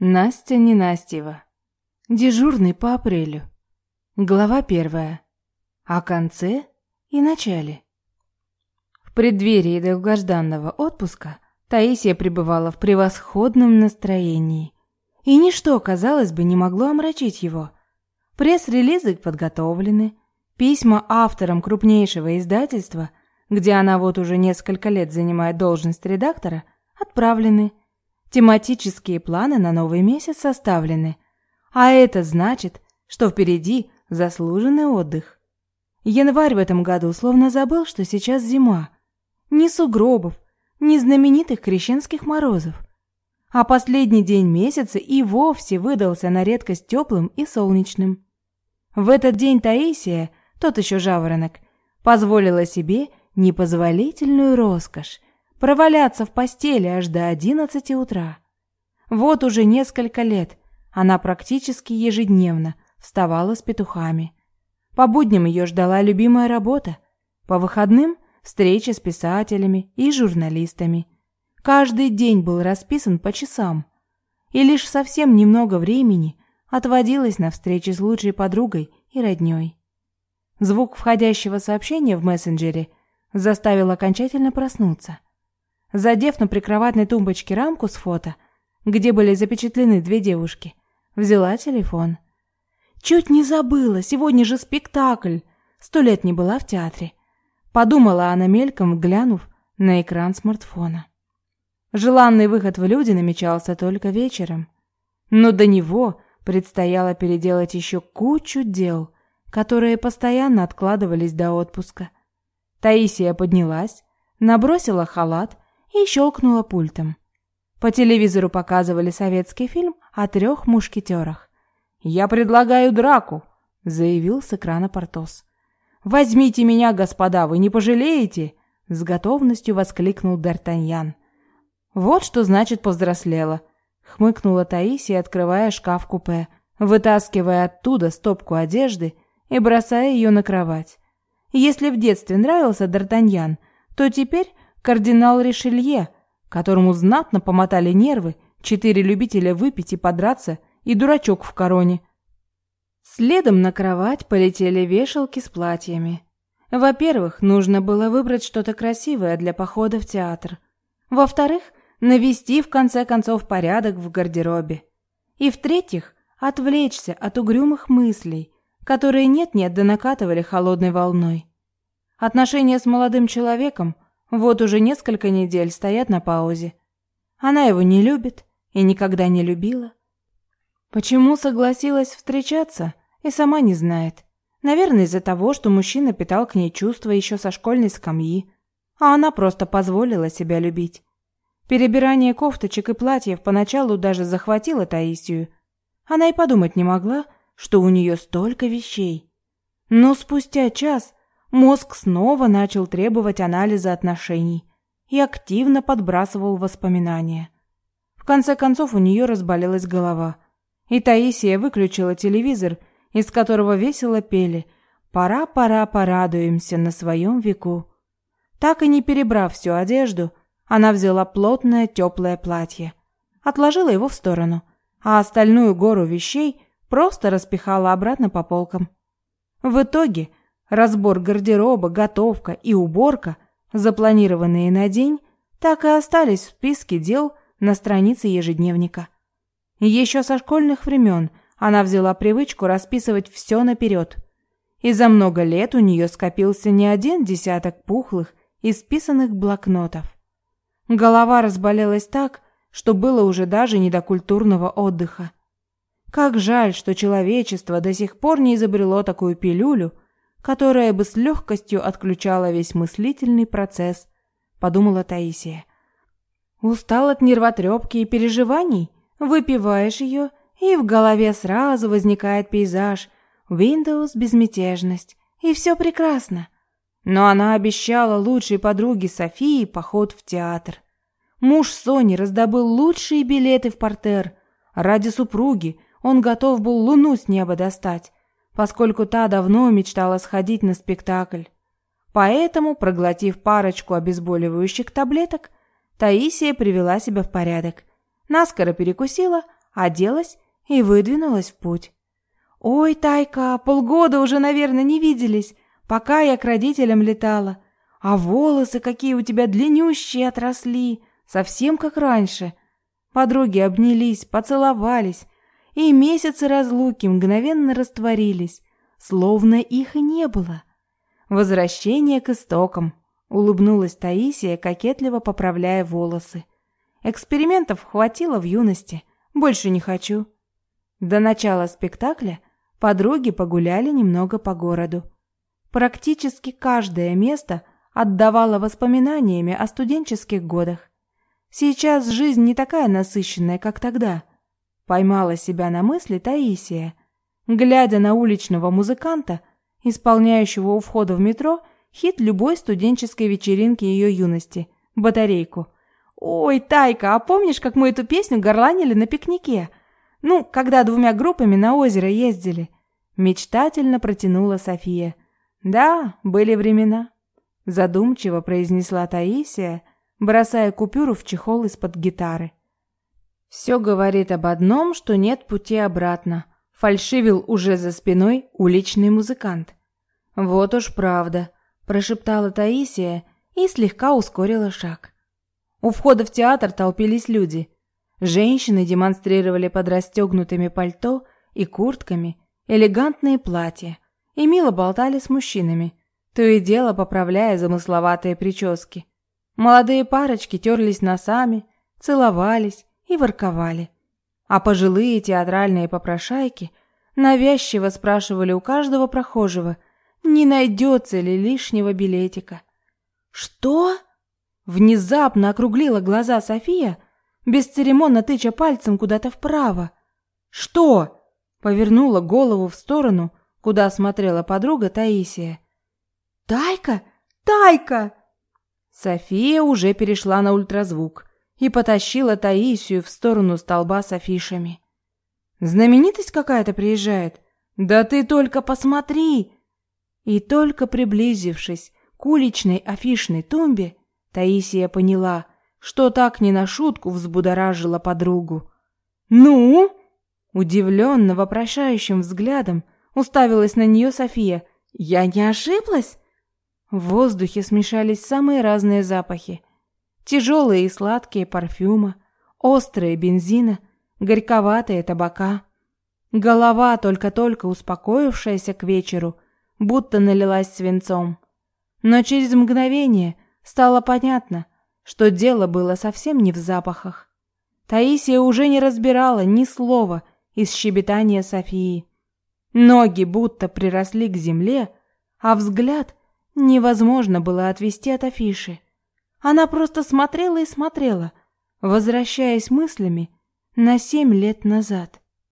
Настя Ненастьева. Дежурный по апрелю. Глава первая. О конце и начале. В преддверии долгожданного отпуска Таисия пребывала в превосходном настроении. И ничто, казалось бы, не могло омрачить его. Пресс-релизы подготовлены, письма авторам крупнейшего издательства, где она вот уже несколько лет занимает должность редактора, отправлены – Тематические планы на новый месяц составлены, а это значит, что впереди заслуженный отдых. Январь в этом году словно забыл, что сейчас зима. Ни сугробов, ни знаменитых крещенских морозов. А последний день месяца и вовсе выдался на редкость теплым и солнечным. В этот день Таисия, тот еще жаворонок, позволила себе непозволительную роскошь проваляться в постели аж до одиннадцати утра. Вот уже несколько лет она практически ежедневно вставала с петухами. По будням ее ждала любимая работа, по выходным встречи с писателями и журналистами. Каждый день был расписан по часам, и лишь совсем немного времени отводилось на встречи с лучшей подругой и роднёй. Звук входящего сообщения в мессенджере заставил окончательно проснуться. Задев на прикроватной тумбочке рамку с фото, где были запечатлены две девушки, взяла телефон. Чуть не забыла, сегодня же спектакль. Сто лет не была в театре. Подумала она мельком, глянув на экран смартфона. Желанный выход в люди намечался только вечером. Но до него предстояло переделать еще кучу дел, которые постоянно откладывались до отпуска. Таисия поднялась, набросила халат и щелкнула пультом. По телевизору показывали советский фильм о трех мушкетерах. «Я предлагаю драку», — заявил с экрана Портос. «Возьмите меня, господа, вы не пожалеете!» — с готовностью воскликнул Д'Артаньян. «Вот что значит повзрослела», — хмыкнула Таисия, открывая шкаф-купе, вытаскивая оттуда стопку одежды и бросая ее на кровать. Если в детстве нравился Д'Артаньян, то теперь кардинал Ришелье, которому знатно помотали нервы, четыре любителя выпить и подраться и дурачок в короне. Следом на кровать полетели вешалки с платьями. Во-первых, нужно было выбрать что-то красивое для похода в театр. Во-вторых, навести в конце концов порядок в гардеробе. И в-третьих, отвлечься от угрюмых мыслей, которые нет-нет да накатывали холодной волной. Отношения с молодым человеком – вот уже несколько недель стоят на паузе. Она его не любит и никогда не любила. Почему согласилась встречаться, и сама не знает. Наверное, из-за того, что мужчина питал к ней чувства еще со школьной скамьи, а она просто позволила себя любить. Перебирание кофточек и платьев поначалу даже захватило Таисию. Она и подумать не могла, что у нее столько вещей. Но спустя час Мозг снова начал требовать анализа отношений и активно подбрасывал воспоминания. В конце концов у нее разболелась голова, и Таисия выключила телевизор, из которого весело пели «Пора, пора, порадуемся на своем веку». Так и не перебрав всю одежду, она взяла плотное теплое платье, отложила его в сторону, а остальную гору вещей просто распихала обратно по полкам. В итоге Разбор гардероба, готовка и уборка, запланированные на день, так и остались в списке дел на странице ежедневника. Еще со школьных времен она взяла привычку расписывать все наперед. И за много лет у нее скопился не один десяток пухлых, исписанных блокнотов. Голова разболелась так, что было уже даже не до культурного отдыха. Как жаль, что человечество до сих пор не изобрело такую пилюлю, которая бы с легкостью отключала весь мыслительный процесс, подумала Таисия. Устал от нервотрепки и переживаний? Выпиваешь ее, и в голове сразу возникает пейзаж, Windows безмятежность, и все прекрасно. Но она обещала лучшей подруге Софии поход в театр. Муж Сони раздобыл лучшие билеты в портер. Ради супруги он готов был луну с неба достать поскольку та давно мечтала сходить на спектакль. Поэтому, проглотив парочку обезболивающих таблеток, Таисия привела себя в порядок. Наскоро перекусила, оделась и выдвинулась в путь. «Ой, Тайка, полгода уже, наверное, не виделись, пока я к родителям летала. А волосы какие у тебя длиннющие отросли, совсем как раньше». Подруги обнялись, поцеловались, и месяцы разлуки мгновенно растворились, словно их и не было. Возвращение к истокам, улыбнулась Таисия, кокетливо поправляя волосы. Экспериментов хватило в юности, больше не хочу. До начала спектакля подруги погуляли немного по городу. Практически каждое место отдавало воспоминаниями о студенческих годах. Сейчас жизнь не такая насыщенная, как тогда. Поймала себя на мысли Таисия, глядя на уличного музыканта, исполняющего у входа в метро хит любой студенческой вечеринки ее юности батарейку. Ой, Тайка, а помнишь, как мы эту песню горланили на пикнике? Ну, когда двумя группами на озеро ездили, мечтательно протянула София. Да, были времена, задумчиво произнесла Таисия, бросая купюру в чехол из-под гитары. Все говорит об одном, что нет пути обратно. Фальшивил уже за спиной уличный музыкант. Вот уж правда, прошептала Таисия и слегка ускорила шаг. У входа в театр толпились люди. Женщины демонстрировали под расстегнутыми пальто и куртками элегантные платья и мило болтали с мужчинами, то и дело поправляя замысловатые прически. Молодые парочки терлись носами, целовались и ворковали. А пожилые театральные попрошайки навязчиво спрашивали у каждого прохожего, не найдется ли лишнего билетика. «Что?» Внезапно округлила глаза София, бесцеремонно тыча пальцем куда-то вправо. «Что?» Повернула голову в сторону, куда смотрела подруга Таисия. «Тайка! Тайка!» София уже перешла на ультразвук и потащила Таисию в сторону столба с афишами. Знаменитость какая-то приезжает. Да ты только посмотри. И только приблизившись к уличной афишной тумбе, Таисия поняла, что так не на шутку взбудоражила подругу. Ну? Удивленно вопрошающим взглядом уставилась на нее София. Я не ошиблась? В воздухе смешались самые разные запахи. Тяжелые и сладкие парфюма, острые бензина, горьковатые табака. Голова, только-только успокоившаяся к вечеру, будто налилась свинцом. Но через мгновение стало понятно, что дело было совсем не в запахах. Таисия уже не разбирала ни слова из щебетания Софии. Ноги будто приросли к земле, а взгляд невозможно было отвести от афиши. Она просто смотрела и смотрела, возвращаясь мыслями на семь лет назад.